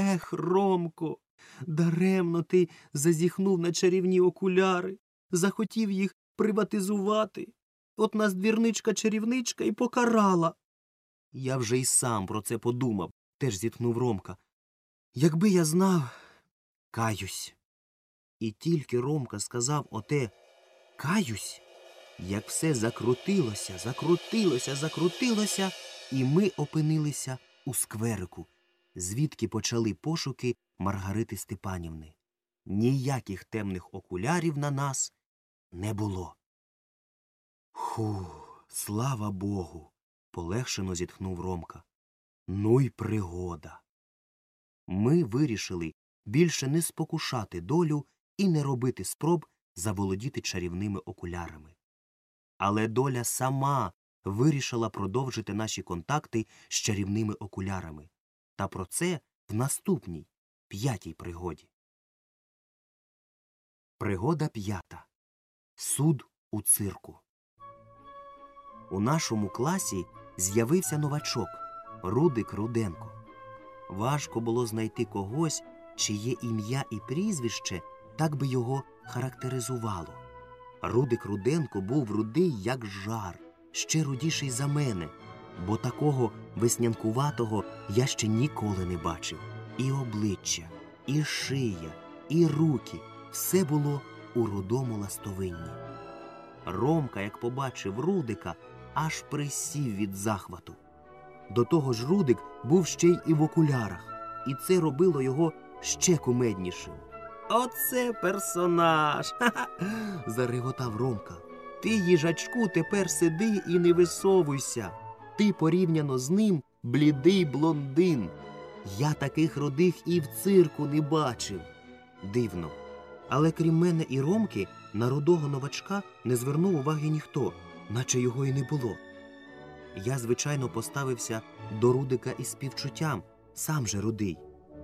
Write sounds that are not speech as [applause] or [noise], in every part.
Ех, Ромко, даремно ти зазіхнув на чарівні окуляри, захотів їх приватизувати. От нас двірничка чарівничка і покарала. Я вже й сам про це подумав, теж зітхнув Ромка. Якби я знав, каюсь. І тільки Ромка сказав оте каюсь, як все закрутилося, закрутилося, закрутилося, і ми опинилися у скверику, звідки почали пошуки Маргарити Степанівни. Ніяких темних окулярів на нас не було. Ху, слава Богу. полегшено зітхнув Ромка. Ну й пригода. Ми вирішили більше не спокушати долю і не робити спроб заволодіти чарівними окулярами. Але доля сама вирішила продовжити наші контакти з чарівними окулярами. Та про це в наступній п'ятій пригоді. Пригода п'ята. Суд у цирку. У нашому класі з'явився новачок Рудик Руденко. Важко було знайти когось, чиє ім'я і прізвище так би його характеризувало. Рудик Руденко був рудий, як жар, ще рудіший за мене, бо такого веснянкуватого я ще ніколи не бачив. І обличчя, і шия, і руки все було у рудому ластовинні. Ромка, як побачив Рудика, аж присів від захвату. До того ж Рудик був ще й і в окулярах, і це робило його ще кумеднішим. Оце персонаж. [laughs] Зареготав Ромка. Ти, їжачку, тепер сиди і не висовуйся. Ти порівняно з ним блідий блондин. Я таких рудих і в цирку не бачив. Дивно. Але крім мене і Ромки, на рудого новачка не звернув уваги ніхто, наче його й не було. Я, звичайно, поставився до Рудика із співчуттям, сам же рудий.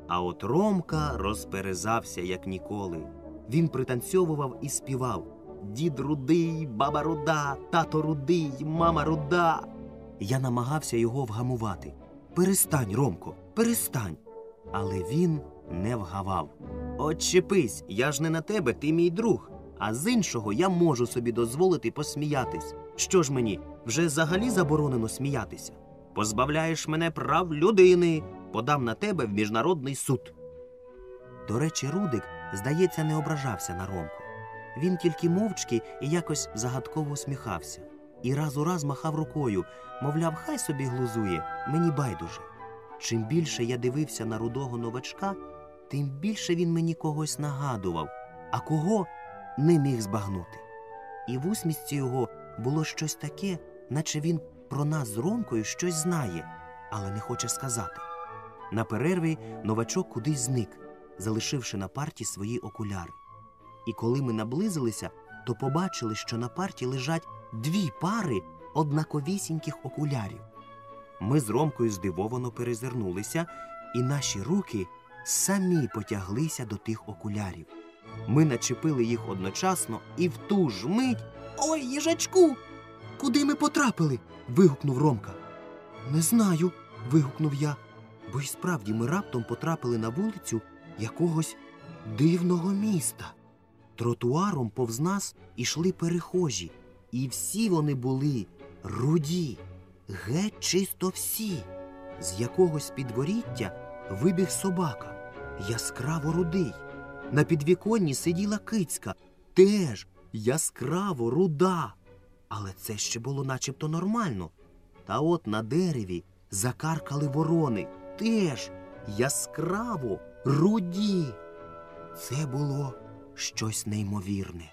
А от Ромка розперезався, як ніколи. Він пританцьовував і співав Дід рудий, баба руда, тато рудий, мама руда. Я намагався його вгамувати. Перестань, Ромко, перестань. Але він не вгавав. Отчепись, я ж не на тебе, ти мій друг. А з іншого я можу собі дозволити посміятись. Що ж мені, вже взагалі заборонено сміятися? Позбавляєш мене прав людини, подам на тебе в міжнародний суд. До речі, Рудик, здається, не ображався на Ромку. Він тільки мовчки і якось загадково усміхався. І раз у раз махав рукою, мовляв, хай собі глузує, мені байдуже. Чим більше я дивився на рудого новачка, тим більше він мені когось нагадував, а кого не міг збагнути. І в усмісці його було щось таке, наче він про нас з Ромкою щось знає, але не хоче сказати. На перерві новачок кудись зник, залишивши на парті свої окуляри. І коли ми наблизилися, то побачили, що на парті лежать дві пари однаковісіньких окулярів. Ми з Ромкою здивовано перезирнулися, і наші руки самі потяглися до тих окулярів. Ми начепили їх одночасно, і в ту ж мить. Ой, їжачку! Куди ми потрапили? вигукнув Ромка. Не знаю. вигукнув я. Бо й справді ми раптом потрапили на вулицю якогось дивного міста. Тротуаром повз нас ішли перехожі, і всі вони були руді, геть чисто всі. З якогось підворіття вибіг собака, яскраво рудий. На підвіконні сиділа кицька, теж яскраво руда. Але це ще було начебто нормально. Та от на дереві закаркали ворони, теж яскраво руді. Це було щось неймовірне.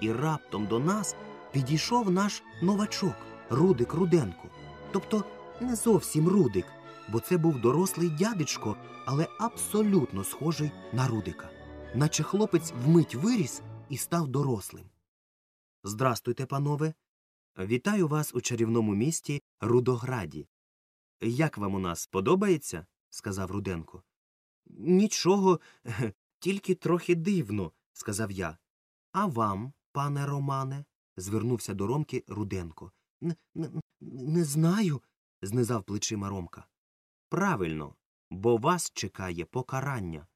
І раптом до нас підійшов наш новачок Рудик Руденко. Тобто не зовсім Рудик, бо це був дорослий дядечко, але абсолютно схожий на Рудика. Наче хлопець вмить виріс і став дорослим. Здрастуйте, панове. Вітаю вас у чарівному місті Рудограді. Як вам у нас подобається? сказав Руденко. Нічого, тільки трохи дивно, сказав я. А вам, пане Романе? звернувся до Ромки Руденко. Не, не, не знаю, знизав плечима Ромка. Правильно, бо вас чекає покарання,